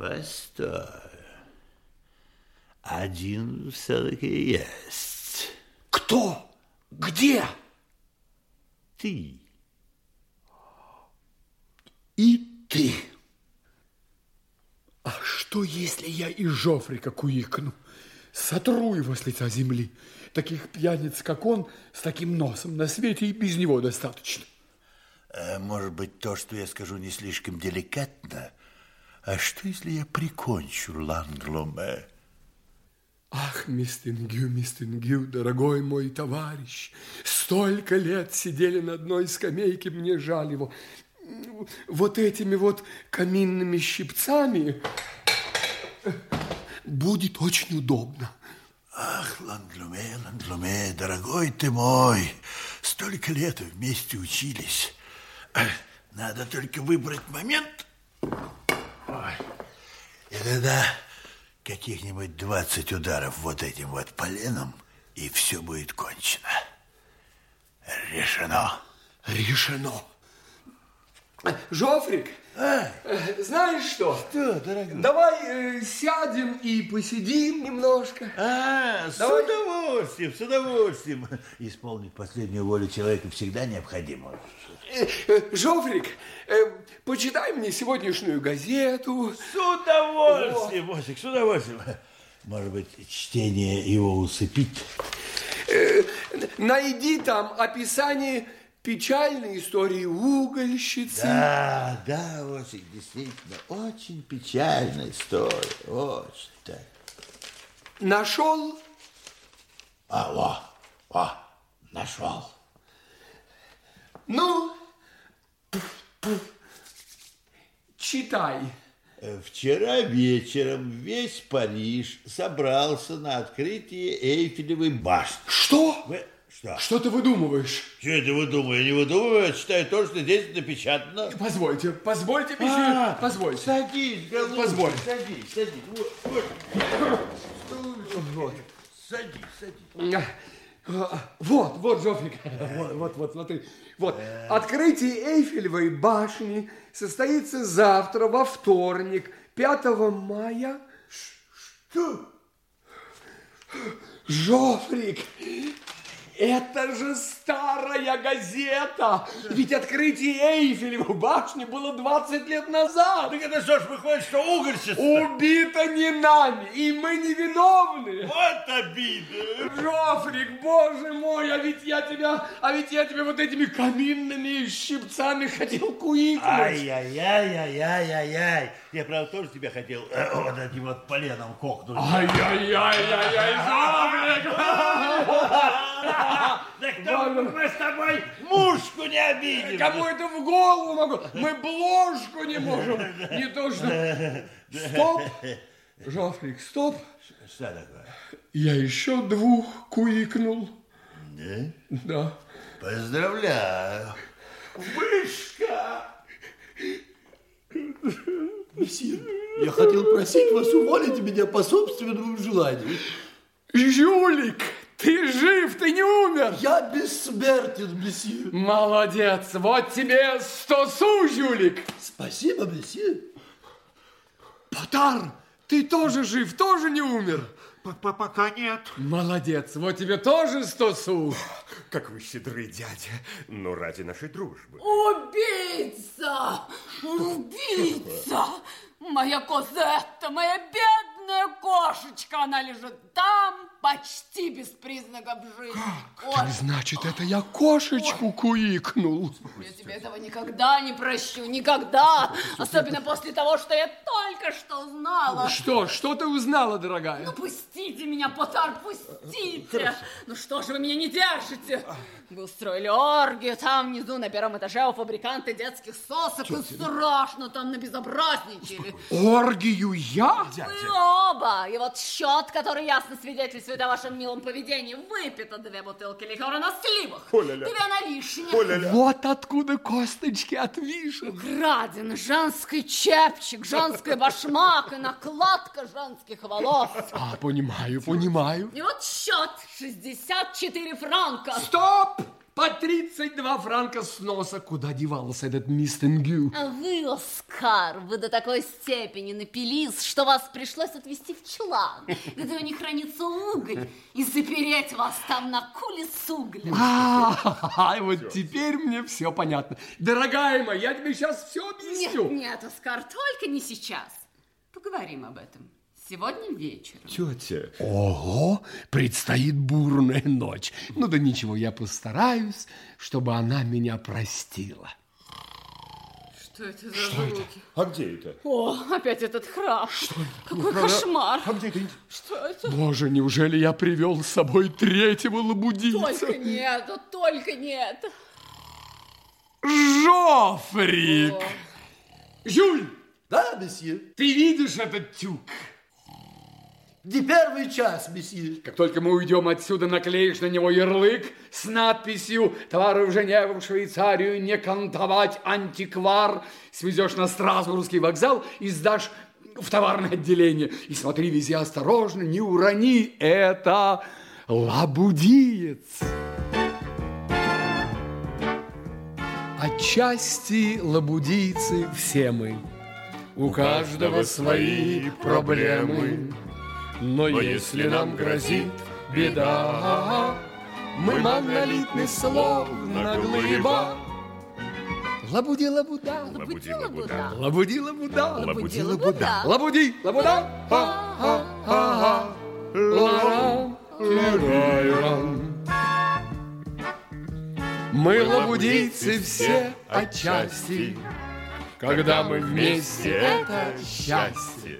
Постой. Один все-таки есть. Кто? Где? Ты. И ты. А что, если я и Жофрика куикну? Сотру его с лица земли. Таких пьяниц, как он, с таким носом на свете и без него достаточно. А может быть, то, что я скажу, не слишком деликатно? А что, если я прикончу Лангломе? Ах, Мистингю, Мистингю, дорогой мой товарищ, столько лет сидели на одной скамейке, мне жаль его. Вот этими вот каминными щипцами будет очень удобно. Ах, Ланглуме, Ланглуме, дорогой ты мой, столько лет вместе учились. Надо только выбрать момент. Ой. И тогда каких-нибудь 20 ударов вот этим вот поленом, и все будет кончено. Решено. Решено. Жофрик, а? знаешь что? Что, дорогой? Давай э, сядем и посидим немножко. А, с Давай. удовольствием, с удовольствием. Исполнить последнюю волю человека всегда необходимо. Э, э, Жофрик, э, почитай мне сегодняшнюю газету. С удовольствием, Мосик, с удовольствием. Может быть, чтение его усыпит? Найди там описание печальной истории угольщицы. Да, да, очень, действительно, очень печальная история, очень так. Нашел? А, во, во, нашел. Ну, читай. Вчера вечером весь Париж собрался на открытие Эйфелевой башни. Что? Вы... Что? Что ты выдумываешь? Что это выдумываю? Я не выдумываю, я читаю то, что здесь напечатано. Позвольте, позвольте, месье, а, позвольте. Садись, голубчик, Позволь. Садись, садись. Вот, вот. вот. Садись, садись. Вот, вот, Жофрик, вот, вот, вот, смотри. Вот, открытие Эйфелевой башни состоится завтра, во вторник, 5 мая. Что? Жофрик, это же старая газета. Ведь открытие Эйфелевой башни было 20 лет назад. Так это что ж выходит, что угольщица? Убита не нами, и мы не виновны. Вот обида. Жофрик, боже мой, а ведь я тебя, а ведь я тебя вот этими каминными щипцами хотел куикнуть. Ай-яй-яй-яй-яй-яй. Я, правда, тоже тебя хотел э, вот этим вот поленом кокнуть. Ай-яй-яй-яй-яй, Жофрик. Да кто мы с тобой мушку не обидим? Кому это в голову могу? Мы бложку не можем. Не то что... Стоп! Жофрик, стоп. Что такое? Я еще двух куикнул. Да? Да. Поздравляю. Вышка! Месье, я хотел просить вас уволить меня по собственному желанию. Жулик! Умер. Я бессмертен, месье. Молодец. Вот тебе сто су, жулик. Спасибо, месье. Потар, ты тоже жив, тоже не умер. Пока нет. Молодец, вот тебе тоже сто су. Как вы щедры, дядя. Но ради нашей дружбы. Убийца! Убийца! Моя Козетта, моя бедная кошечка, она лежит там, почти без признаков жизни. Как? Так значит, это я кошечку Ой. куикнул. Я тебе этого никогда не прощу, никогда. Особенно после того, что я только что узнала. Что? Что ты узнала, дорогая? Ну, пустите меня, Потар, пустите. Хорошо. Ну, что же вы меня не держите? Вы устроили оргию там внизу, на первом этаже у фабриканта детских сосок. Что, и страшно там набезобразничали. Оргию я? Вы оба. И вот счет, который ясно свидетельствует о вашем милом поведении, выпито две бутылки ликера на сливах, две на вишне. Вот откуда косточки от вишен. Градин, женский чепчик, женский башмак и накладка женских волос. А, понимаю, понимаю. И вот счет 64 франка. Стоп! По 32 франка с носа. Куда девался этот мистер Гю? А вы, Оскар, вы до такой степени напились, что вас пришлось отвезти в чулан, где у них хранится уголь, и запереть вас там на куле с углем. А, вот теперь мне все понятно. Дорогая моя, я тебе сейчас все объясню. Нет, нет, Оскар, только не сейчас. Поговорим об этом. Сегодня вечером. Тетя, Ого, предстоит бурная ночь. Ну да ничего, я постараюсь, чтобы она меня простила. Что это за звуки? а где это? О, опять этот храп. Какой кошмар. А где это? Что это? Боже, неужели я привел с собой третьего лабудийца? Только нет, ну только нет. Жофрик! Жюль, Да, месье? ты видишь этот тюк? Не первый час, месье. Как только мы уйдем отсюда, наклеишь на него ярлык с надписью «Товары в Женеву, в Швейцарию не кантовать, антиквар». Свезешь на Страсбургский вокзал и сдашь в товарное отделение. И смотри, вези осторожно, не урони. Это лабудиец. Отчасти лабудийцы все мы. У каждого свои проблемы. Но если нам грозит беда, мы монолитны, словно глыба. Лабуди, лабуда, Лабуди, лабуда. лабуди, лабуда, Лабуди, лабуда. лабуди, лабуда. Ла-рам, ля-рай-рам. Мы лабудийцы все отчасти, когда мы вместе, это счастье.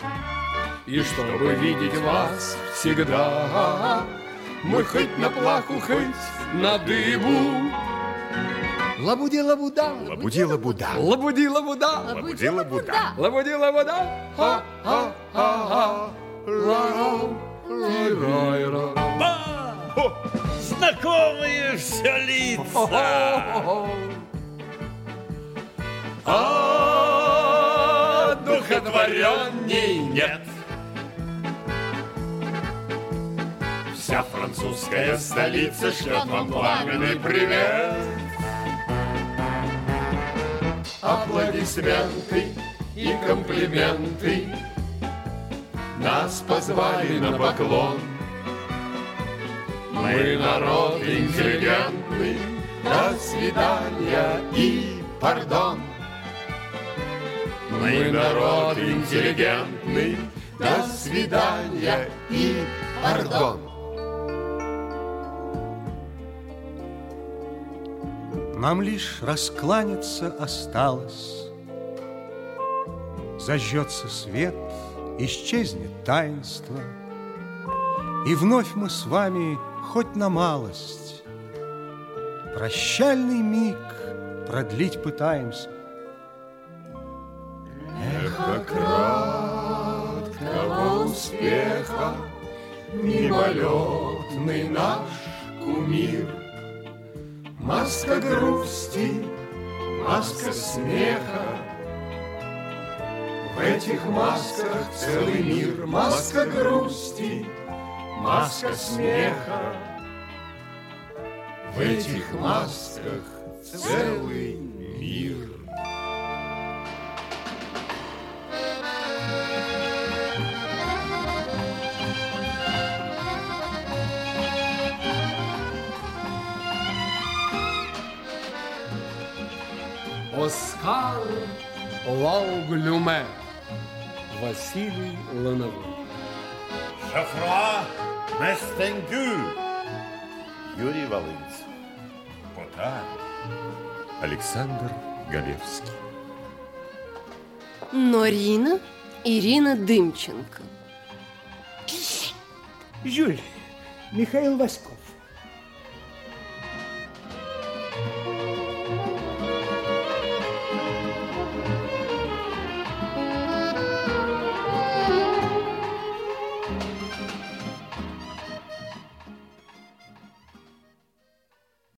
И чтобы видеть вас всегда, мы хоть на плаху, хоть на дыбу. Лабуди, лабуда, Лабуди, лабуда. лабуди, лабуда, Лабуди, лабуда. лабуди, лабуда. Ха-ха-ха-ха. Ла-рам, ля-рай-рам. Знакомые все лица. А духотворенней нет. Вся французская столица шлет вам пламенный привет. Аплодисменты и комплименты. Нас позвали на поклон. Мы народ интеллигентный. До свидания и пардон. Мы народ интеллигентный. До свидания и пардон Нам лишь раскланяться осталось. Зажжется свет, исчезнет таинство, И вновь мы с вами хоть на малость Прощальный миг продлить пытаемся. краткого успеха Мимолетный наш кумир Маска грусти, маска смеха. В этих масках целый мир. Маска грусти, маска смеха. В этих масках целый мир Оскар Лауглюме Василий Лановой Шафруа Местенгю. Юрий Волынцев. Потар. Александр Галевский. Норина Ирина Дымченко. Жюль, Михаил Васьков.